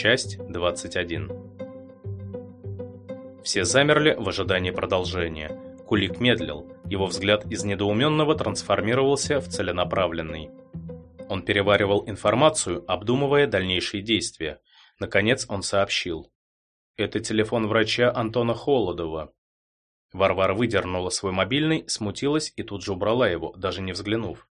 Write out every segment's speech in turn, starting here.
Часть 21. Все замерли в ожидании продолжения. Кулик медлил, его взгляд из недоуменного трансформировался в целенаправленный. Он переваривал информацию, обдумывая дальнейшие действия. Наконец он сообщил. «Это телефон врача Антона Холодова». Варвара выдернула свой мобильный, смутилась и тут же убрала его, даже не взглянув.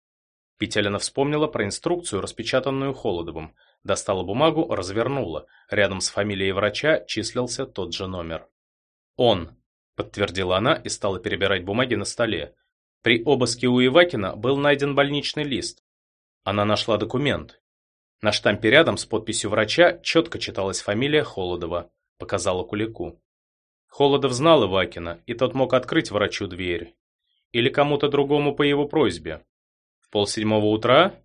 Петелина вспомнила про инструкцию, распечатанную Холодовым. Достала бумагу, развернула. Рядом с фамилией врача числился тот же номер. «Он», — подтвердила она и стала перебирать бумаги на столе. При обыске у Ивакина был найден больничный лист. Она нашла документ. На штампе рядом с подписью врача четко читалась фамилия Холодова, показала Кулику. Холодов знал Ивакина, и тот мог открыть врачу дверь. Или кому-то другому по его просьбе. В полседьмого утра?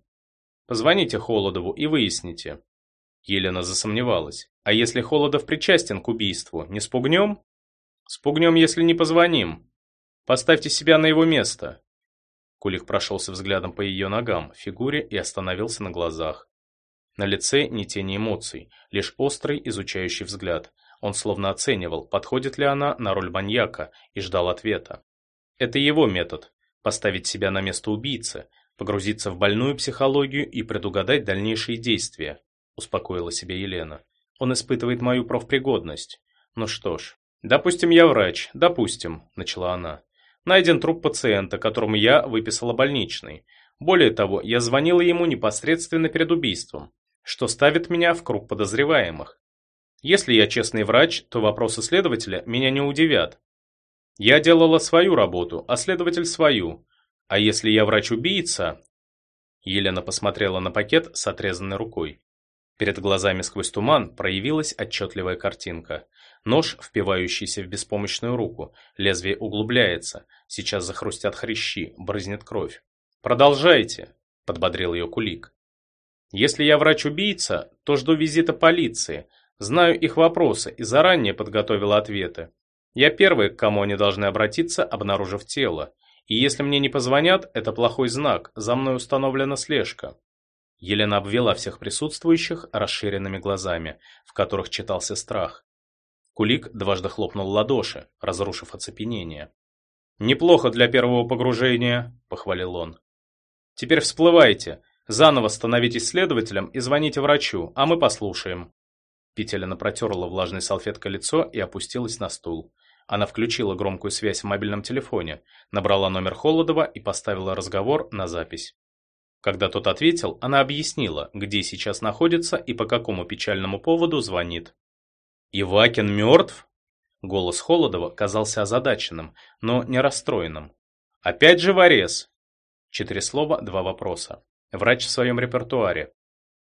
Позвоните Холодову и выясните. Елена засомневалась. А если Холодов причастен к убийству, не спугнем? Спугнем, если не позвоним. Поставьте себя на его место. Кулик прошелся взглядом по ее ногам, фигуре и остановился на глазах. На лице ни тени эмоций, лишь острый изучающий взгляд. Он словно оценивал, подходит ли она на роль маньяка, и ждал ответа. Это его метод – поставить себя на место убийцы, погрузиться в больную психологию и предугадать дальнейшие действия, успокоила себя Елена. Он испытывает мою профпригодность. Ну что ж, допустим, я врач, допустим, начала она. Найден труп пациента, которому я выписала больничный. Более того, я звонила ему непосредственно перед убийством, что ставит меня в круг подозреваемых. Если я честный врач, то вопросы следователя меня не удивят. Я делала свою работу, а следователь свою. А если я врач-убийца... Елена посмотрела на пакет с отрезанной рукой. Перед глазами сквозь туман проявилась отчетливая картинка. Нож, впивающийся в беспомощную руку. Лезвие углубляется. Сейчас захрустят хрящи, брызнет кровь. «Продолжайте», — подбодрил ее Кулик. «Если я врач-убийца, то жду визита полиции. Знаю их вопросы и заранее подготовил ответы. Я первый, к кому они должны обратиться, обнаружив тело. И если мне не позвонят, это плохой знак, за мной установлена слежка». Елена обвела всех присутствующих расширенными глазами, в которых читался страх. Кулик дважды хлопнул ладоши, разрушив оцепенение. «Неплохо для первого погружения», — похвалил он. «Теперь всплывайте, заново становитесь следователем и звоните врачу, а мы послушаем». Петелина протерла влажной салфеткой лицо и опустилась на стул. Она включила громкую связь в мобильном телефоне, набрала номер Холодова и поставила разговор на запись. Когда тот ответил, она объяснила, где сейчас находится и по какому печальному поводу звонит. «Ивакин мертв?» Голос Холодова казался озадаченным, но не расстроенным. «Опять же ворез?» Четыре слова, два вопроса. Врач в своем репертуаре.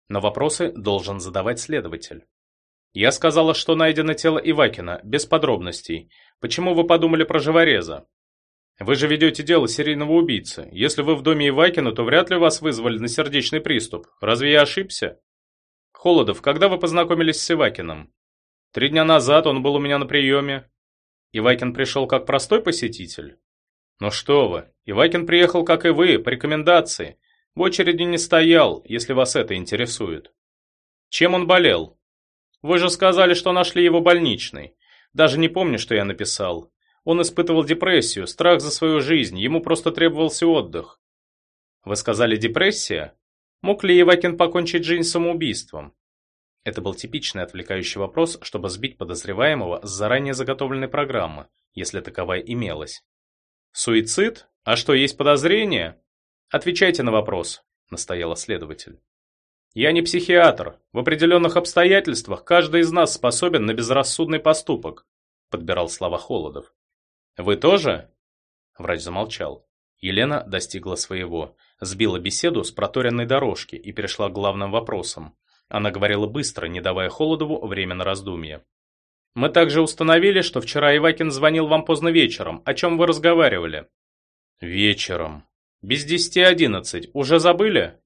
Но вопросы должен задавать следователь. «Я сказала, что найдено тело Ивакина, без подробностей. Почему вы подумали про живореза?» «Вы же ведете дело серийного убийцы. Если вы в доме Ивакина, то вряд ли вас вызвали на сердечный приступ. Разве я ошибся?» «Холодов, когда вы познакомились с Ивакиным?» Три дня назад он был у меня на приеме. Ивакин пришел как простой посетитель? Ну что вы, Ивакин приехал, как и вы, по рекомендации. В очереди не стоял, если вас это интересует. Чем он болел? Вы же сказали, что нашли его больничный. Даже не помню, что я написал. Он испытывал депрессию, страх за свою жизнь, ему просто требовался отдых. Вы сказали депрессия? Мог ли Ивакин покончить жизнь самоубийством? Это был типичный отвлекающий вопрос, чтобы сбить подозреваемого с заранее заготовленной программы, если таковая имелась. «Суицид? А что, есть подозрения?» «Отвечайте на вопрос», – настояла следователь. «Я не психиатр. В определенных обстоятельствах каждый из нас способен на безрассудный поступок», – подбирал слова Холодов. «Вы тоже?» Врач замолчал. Елена достигла своего, сбила беседу с проторенной дорожки и перешла к главным вопросам. Она говорила быстро, не давая Холодову время на раздумье. «Мы также установили, что вчера Ивакин звонил вам поздно вечером. О чем вы разговаривали?» «Вечером. Без десяти одиннадцать. Уже забыли?»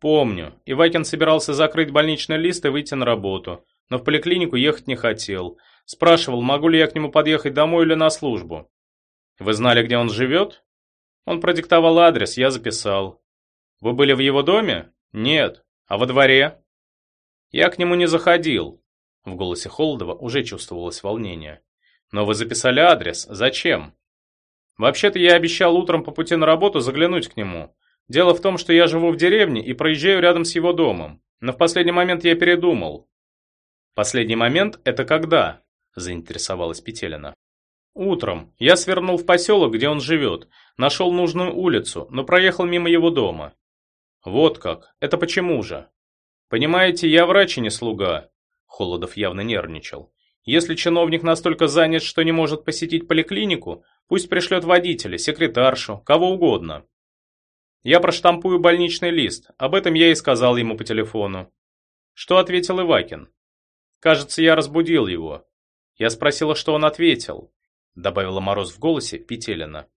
«Помню. Ивакин собирался закрыть больничный лист и выйти на работу, но в поликлинику ехать не хотел. Спрашивал, могу ли я к нему подъехать домой или на службу. Вы знали, где он живет?» Он продиктовал адрес, я записал. «Вы были в его доме?» «Нет. А во дворе?» Я к нему не заходил. В голосе Холодова уже чувствовалось волнение. Но вы записали адрес. Зачем? Вообще-то я обещал утром по пути на работу заглянуть к нему. Дело в том, что я живу в деревне и проезжаю рядом с его домом. Но в последний момент я передумал. Последний момент – это когда? Заинтересовалась Петелина. Утром. Я свернул в поселок, где он живет. Нашел нужную улицу, но проехал мимо его дома. Вот как. Это почему же? Понимаете, я врач и не слуга. Холодов явно нервничал. Если чиновник настолько занят, что не может посетить поликлинику, пусть пришлет водителя, секретаршу, кого угодно. Я проштампую больничный лист, об этом я и сказал ему по телефону. Что ответил Ивакин? Кажется, я разбудил его. Я спросила, что он ответил. Добавила Мороз в голосе Петелина.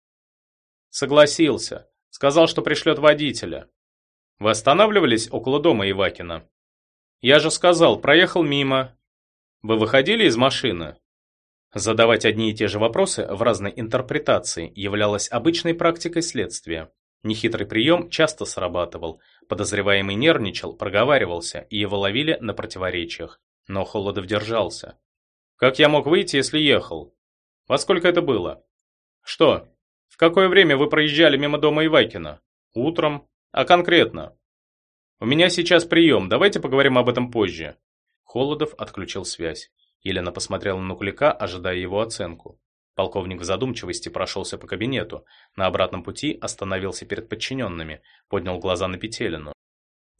Согласился. Сказал, что пришлет водителя. Вы останавливались около дома Ивакина? Я же сказал, проехал мимо. Вы выходили из машины? Задавать одни и те же вопросы в разной интерпретации являлось обычной практикой следствия. Нехитрый прием часто срабатывал. Подозреваемый нервничал, проговаривался, и его ловили на противоречиях. Но Холодов держался. «Как я мог выйти, если ехал? Во сколько это было?» «Что? В какое время вы проезжали мимо дома Ивакина?» «Утром. А конкретно?» «У меня сейчас прием, давайте поговорим об этом позже». Холодов отключил связь. Елена посмотрела на Кулика, ожидая его оценку. Полковник в задумчивости прошелся по кабинету, на обратном пути остановился перед подчиненными, поднял глаза на Петелину.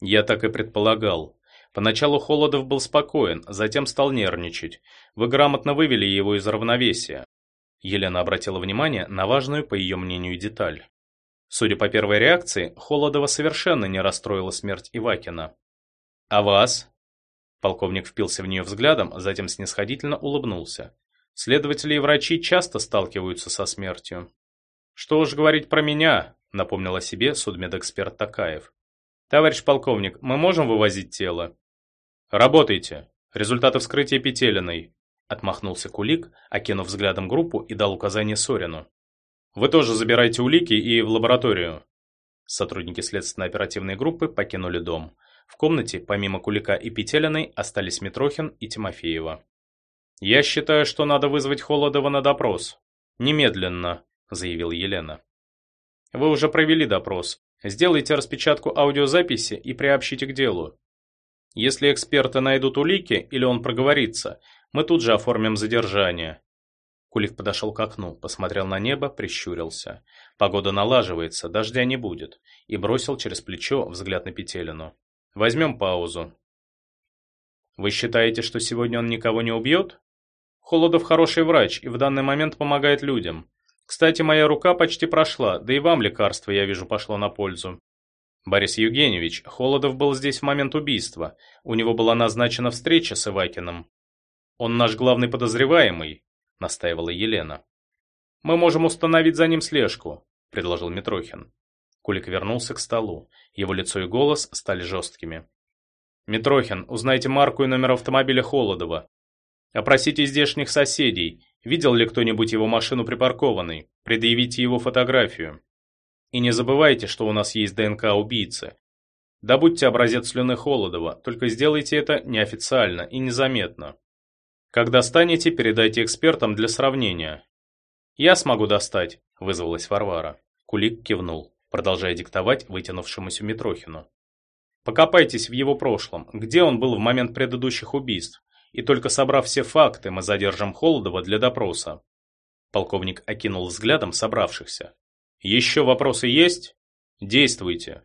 «Я так и предполагал. Поначалу Холодов был спокоен, затем стал нервничать. Вы грамотно вывели его из равновесия». Елена обратила внимание на важную, по ее мнению, деталь. Судя по первой реакции, Холодова совершенно не расстроила смерть Ивакина. «А вас?» Полковник впился в нее взглядом, затем снисходительно улыбнулся. Следователи и врачи часто сталкиваются со смертью. Что уж говорить про меня, напомнил о себе судмедэксперт Такаев. Товарищ полковник, мы можем вывозить тело? Работайте. Результаты вскрытия Петелиной. Отмахнулся Кулик, окинув взглядом группу и дал указание Сорину. Вы тоже забирайте улики и в лабораторию. Сотрудники следственно-оперативной группы покинули дом. В комнате, помимо Кулика и Петелиной, остались Митрохин и Тимофеева. «Я считаю, что надо вызвать Холодова на допрос. Немедленно», — заявил Елена. «Вы уже провели допрос. Сделайте распечатку аудиозаписи и приобщите к делу. Если эксперты найдут улики или он проговорится, мы тут же оформим задержание». Кулик подошел к окну, посмотрел на небо, прищурился. Погода налаживается, дождя не будет, и бросил через плечо взгляд на Петелину. «Возьмем паузу». «Вы считаете, что сегодня он никого не убьет?» Холодов хороший врач и в данный момент помогает людям. Кстати, моя рука почти прошла, да и вам лекарство, я вижу, пошло на пользу. Борис Евгеньевич, Холодов был здесь в момент убийства. У него была назначена встреча с Ивакиным. Он наш главный подозреваемый, настаивала Елена. Мы можем установить за ним слежку, предложил Митрохин. Кулик вернулся к столу. Его лицо и голос стали жесткими. «Митрохин, узнайте марку и номер автомобиля Холодова. Опросите здешних соседей, видел ли кто-нибудь его машину припаркованной, предъявите его фотографию. И не забывайте, что у нас есть ДНК убийцы. Добудьте образец слюны Холодова, только сделайте это неофициально и незаметно. Когда станете, передайте экспертам для сравнения. Я смогу достать, вызвалась Варвара. Кулик кивнул, продолжая диктовать вытянувшемуся Митрохину. Покопайтесь в его прошлом, где он был в момент предыдущих убийств, и только собрав все факты, мы задержим Холодова для допроса. Полковник окинул взглядом собравшихся. Еще вопросы есть? Действуйте.